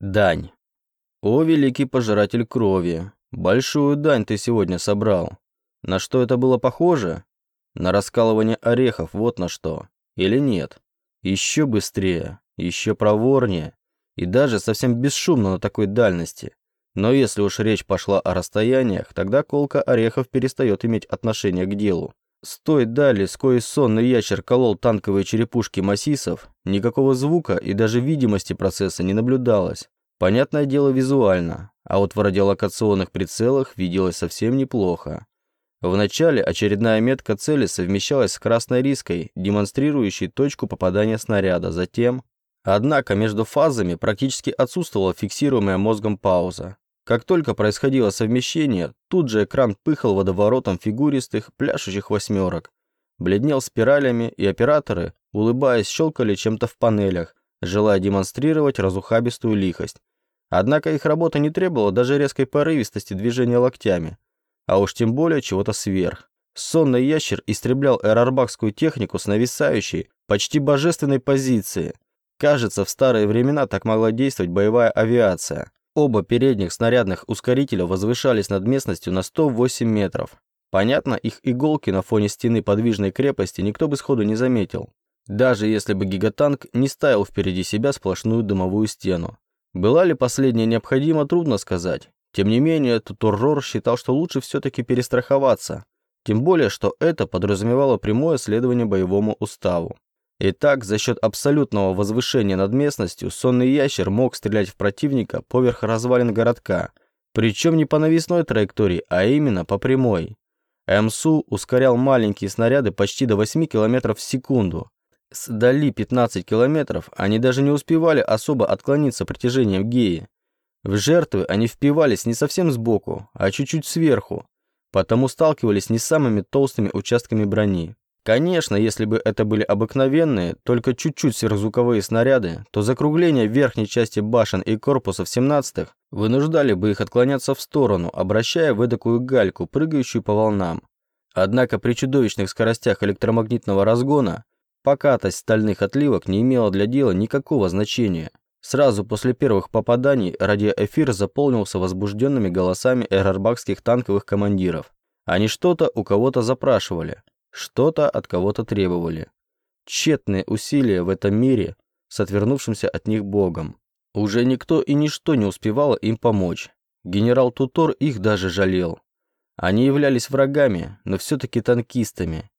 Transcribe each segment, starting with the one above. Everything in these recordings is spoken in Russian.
Дань. О, великий пожиратель крови, большую дань ты сегодня собрал. На что это было похоже? На раскалывание орехов, вот на что. Или нет? Еще быстрее, еще проворнее и даже совсем бесшумно на такой дальности. Но если уж речь пошла о расстояниях, тогда колка орехов перестает иметь отношение к делу. С той дали, с коей сонный ящер колол танковые черепушки массисов, никакого звука и даже видимости процесса не наблюдалось. Понятное дело визуально, а вот в радиолокационных прицелах виделось совсем неплохо. Вначале очередная метка цели совмещалась с красной риской, демонстрирующей точку попадания снаряда, затем... Однако между фазами практически отсутствовала фиксируемая мозгом пауза. Как только происходило совмещение, тут же экран пыхал водоворотом фигуристых, пляшущих восьмерок. Бледнел спиралями, и операторы, улыбаясь, щелкали чем-то в панелях, желая демонстрировать разухабистую лихость. Однако их работа не требовала даже резкой порывистости движения локтями, а уж тем более чего-то сверх. Сонный ящер истреблял эрарбакскую технику с нависающей, почти божественной позиции. Кажется, в старые времена так могла действовать боевая авиация. Оба передних снарядных ускорителя возвышались над местностью на 108 метров. Понятно, их иголки на фоне стены подвижной крепости никто бы сходу не заметил. Даже если бы гигатанк не ставил впереди себя сплошную дымовую стену. Была ли последняя необходима, трудно сказать. Тем не менее, Тутуррор считал, что лучше все-таки перестраховаться. Тем более, что это подразумевало прямое следование боевому уставу. Итак, за счет абсолютного возвышения над местностью, сонный ящер мог стрелять в противника поверх развалин городка, причем не по навесной траектории, а именно по прямой. МСУ ускорял маленькие снаряды почти до 8 км в секунду. С дали 15 км они даже не успевали особо отклониться притяжением геи. В жертвы они впивались не совсем сбоку, а чуть-чуть сверху, потому сталкивались не с самыми толстыми участками брони. Конечно, если бы это были обыкновенные, только чуть-чуть сверхзвуковые снаряды, то закругление верхней части башен и корпусов 17-х вынуждали бы их отклоняться в сторону, обращая в эдакую гальку, прыгающую по волнам. Однако при чудовищных скоростях электромагнитного разгона покатость стальных отливок не имела для дела никакого значения. Сразу после первых попаданий радиоэфир заполнился возбужденными голосами эрарбакских танковых командиров. Они что-то у кого-то запрашивали, что-то от кого-то требовали. Тщетные усилия в этом мире с отвернувшимся от них Богом. Уже никто и ничто не успевало им помочь. Генерал Тутор их даже жалел. Они являлись врагами, но все-таки танкистами.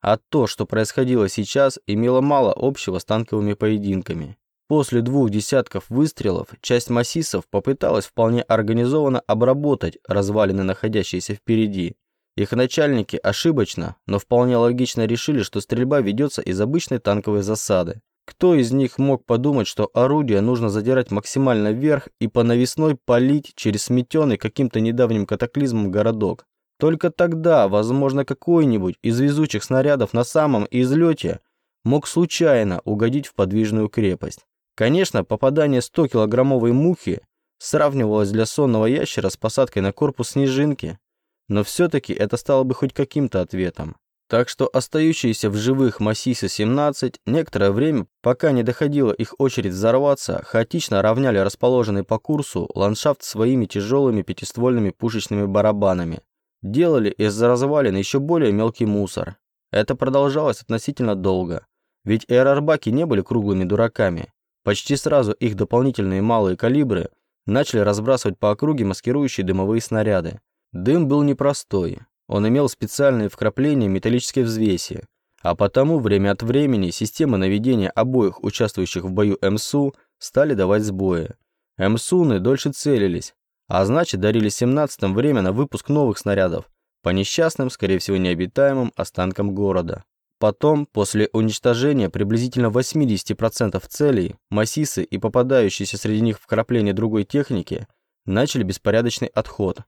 А то, что происходило сейчас, имело мало общего с танковыми поединками. После двух десятков выстрелов часть массисов попыталась вполне организованно обработать развалины, находящиеся впереди, их начальники ошибочно, но вполне логично решили, что стрельба ведется из обычной танковой засады. Кто из них мог подумать, что орудие нужно задирать максимально вверх и по навесной палить через сметенный каким-то недавним катаклизмом городок? Только тогда, возможно, какой-нибудь из везучих снарядов на самом излете мог случайно угодить в подвижную крепость. Конечно, попадание 100-килограммовой мухи сравнивалось для сонного ящера с посадкой на корпус снежинки. Но все-таки это стало бы хоть каким-то ответом. Так что остающиеся в живых Массисы-17 некоторое время, пока не доходила их очередь взорваться, хаотично равняли расположенный по курсу ландшафт своими тяжелыми пятиствольными пушечными барабанами. Делали из развалин еще более мелкий мусор. Это продолжалось относительно долго. Ведь эрарбаки не были круглыми дураками. Почти сразу их дополнительные малые калибры начали разбрасывать по округе маскирующие дымовые снаряды. Дым был непростой. Он имел специальные вкрапления металлической взвеси, а потому время от времени системы наведения обоих участвующих в бою МСУ стали давать сбои. МСУны дольше целились, а значит дарили 17-м время на выпуск новых снарядов по несчастным, скорее всего необитаемым останкам города. Потом, после уничтожения приблизительно 80% целей, массисы и попадающиеся среди них вкрапления другой техники начали беспорядочный отход,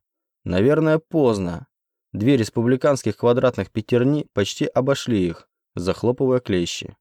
Наверное, поздно. Две республиканских квадратных пятерни почти обошли их, захлопывая клещи.